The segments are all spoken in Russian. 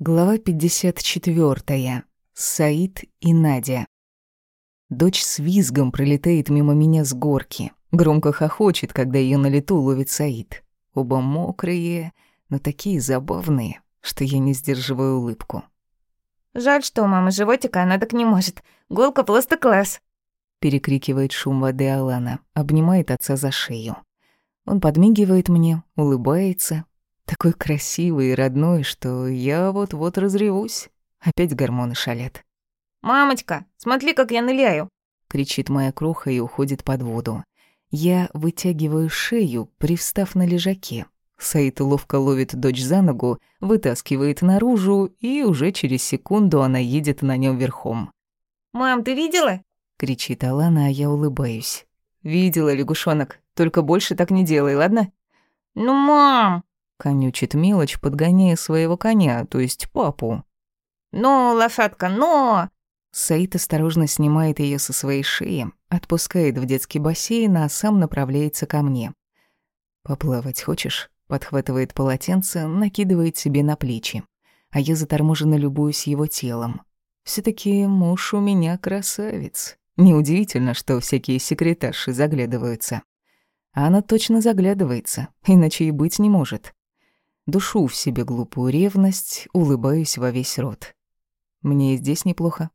Глава 54. Саид и Надя. Дочь с визгом пролетает мимо меня с горки. Громко хохочет, когда ее на лету ловит Саид. Оба мокрые, но такие забавные, что я не сдерживаю улыбку. «Жаль, что у мамы животика она так не может. Голка просто класс!» Перекрикивает шум воды Алана, обнимает отца за шею. Он подмигивает мне, улыбается, такой красивый и родной, что я вот-вот разревусь. Опять гормоны шалят. «Мамочка, смотри, как я ныряю!» кричит моя кроха и уходит под воду. Я вытягиваю шею, привстав на лежаке. Саид ловко ловит дочь за ногу, вытаскивает наружу, и уже через секунду она едет на нем верхом. «Мам, ты видела?» — кричит Алана, а я улыбаюсь. «Видела, лягушонок, только больше так не делай, ладно?» «Ну, мам!» Конючит мелочь, подгоняя своего коня, то есть папу. «Но, лошадка, но!» Саид осторожно снимает ее со своей шеи, отпускает в детский бассейн, а сам направляется ко мне. «Поплавать хочешь?» Подхватывает полотенце, накидывает себе на плечи. А я заторможенно любуюсь его телом. все таки муж у меня красавец. Неудивительно, что всякие секретарши заглядываются. А она точно заглядывается, иначе и быть не может. Душу в себе глупую ревность, улыбаюсь во весь рот. Мне здесь неплохо.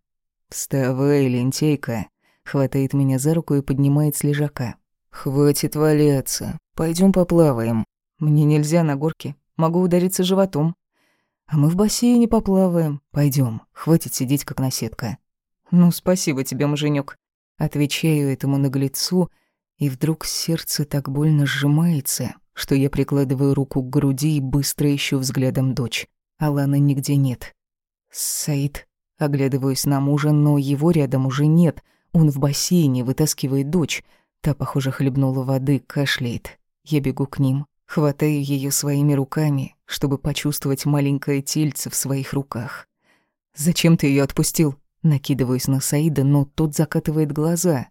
«Вставай, лентейка!» Хватает меня за руку и поднимает с лежака. «Хватит валяться. Пойдем поплаваем. Мне нельзя на горке. Могу удариться животом. А мы в бассейне поплаваем. Пойдем. Хватит сидеть, как наседка». «Ну, спасибо тебе, муженек. Отвечаю этому наглецу, и вдруг сердце так больно сжимается, что я прикладываю руку к груди и быстро ищу взглядом дочь. Алана нигде нет. Саид. Оглядываюсь на мужа, но его рядом уже нет. Он в бассейне вытаскивает дочь. Та, похоже, хлебнула воды, кашляет. Я бегу к ним, хватаю ее своими руками, чтобы почувствовать маленькое тельце в своих руках. «Зачем ты ее отпустил?» Накидываюсь на Саида, но тот закатывает глаза.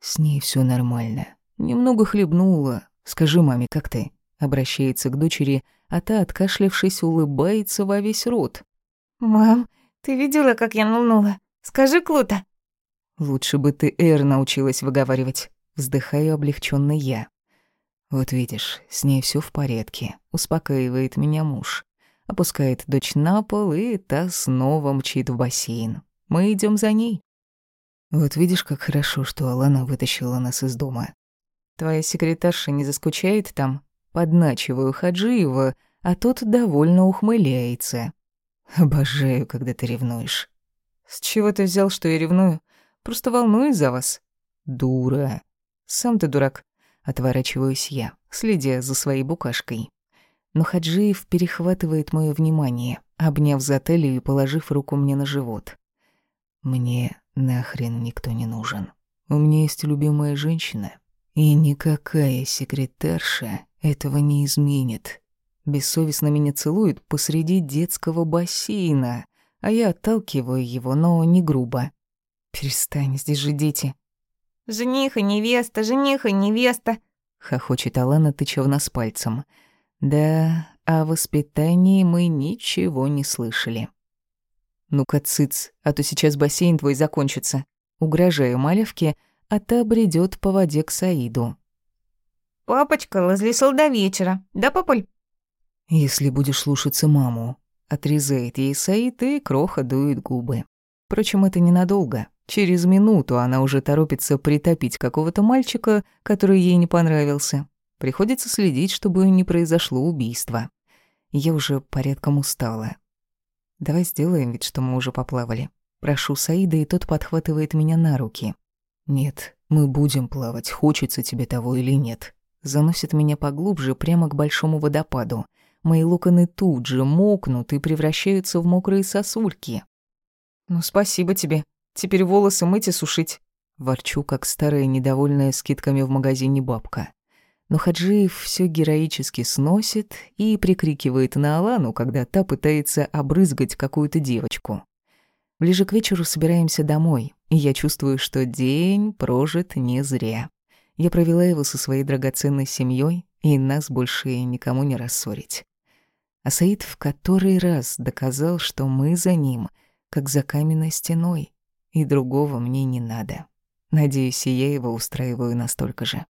С ней все нормально. Немного хлебнула, Скажи маме, как ты?» Обращается к дочери, а та, откашлявшись, улыбается во весь рот. «Мам, ты видела, как я нулнула? Скажи Клута». «Лучше бы ты Эр научилась выговаривать». Вздыхаю облегченно я. «Вот видишь, с ней все в порядке», — успокаивает меня муж. Опускает дочь на пол, и та снова мчит в бассейн. Мы идем за ней. Вот видишь, как хорошо, что Алана вытащила нас из дома. Твоя секретарша не заскучает там? Подначиваю Хаджиева, а тот довольно ухмыляется. Обожаю, когда ты ревнуешь. С чего ты взял, что я ревную? Просто волнуюсь за вас. Дура. Сам ты дурак. Отворачиваюсь я, следя за своей букашкой. Но Хаджиев перехватывает моё внимание, обняв за талию и положив руку мне на живот. Мне нахрен никто не нужен. У меня есть любимая женщина, и никакая секретарша этого не изменит. Бессовестно меня целует посреди детского бассейна, а я отталкиваю его, но не грубо. «Перестань, здесь же дети». «Жених и невеста, жених и невеста», — хохочет Алана, тыча в нас пальцем. «Да, о воспитании мы ничего не слышали». «Ну-ка, цыц, а то сейчас бассейн твой закончится». Угрожаю малявке, а та бредет по воде к Саиду. «Папочка лазлисал до вечера, да, папуль?» «Если будешь слушаться маму», — отрезает ей Саид, и кроха дует губы. Впрочем, это ненадолго. Через минуту она уже торопится притопить какого-то мальчика, который ей не понравился. Приходится следить, чтобы не произошло убийство. Я уже порядком устала. Давай сделаем вид, что мы уже поплавали. Прошу Саида, и тот подхватывает меня на руки. «Нет, мы будем плавать, хочется тебе того или нет». Заносит меня поглубже, прямо к большому водопаду. Мои локоны тут же мокнут и превращаются в мокрые сосульки. «Ну, спасибо тебе. Теперь волосы мыть и сушить». Ворчу, как старая недовольная скидками в магазине бабка. Но Хаджиев все героически сносит и прикрикивает на Алану, когда та пытается обрызгать какую-то девочку. Ближе к вечеру собираемся домой, и я чувствую, что день прожит не зря. Я провела его со своей драгоценной семьей, и нас больше никому не рассорить. А Саид в который раз доказал, что мы за ним, как за каменной стеной, и другого мне не надо. Надеюсь, и я его устраиваю настолько же.